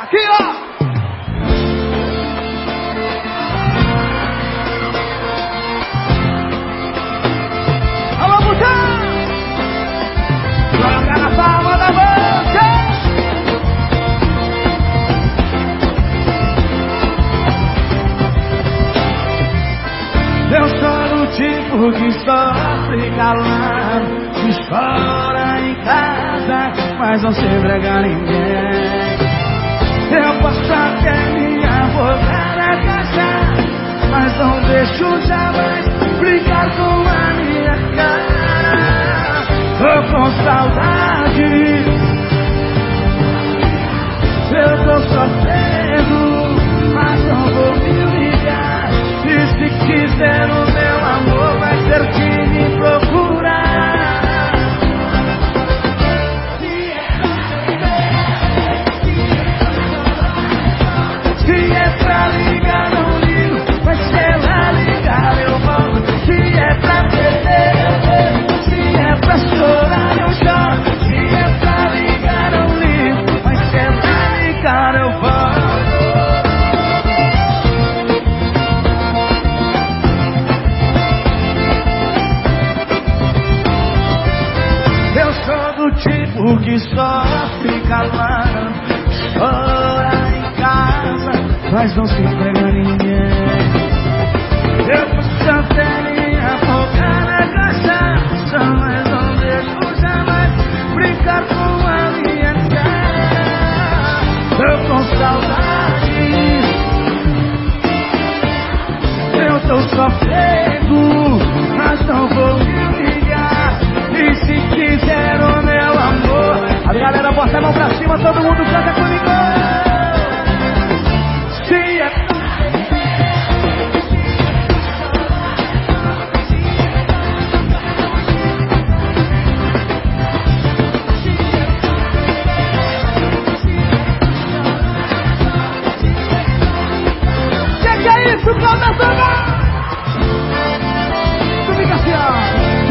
Aqui, ó! Alô, Butão! Joga na palma da boca! Eu sou do tipo que sofre calado, que chora em casa, mas não se entrega ninguém. Eu posso até me afogar na caixa, mas não deixo jamais brincar com a minha cara. Tô com saudade, eu tô sofrendo, tipo que só fica lá, chora mas não se entrega a ninguém. Eu até me afogar na cachaça, mas não deixo jamais brincar com a minha cara. Eu com saudade, eu tô sofrendo, Amazona. Comunicación. Y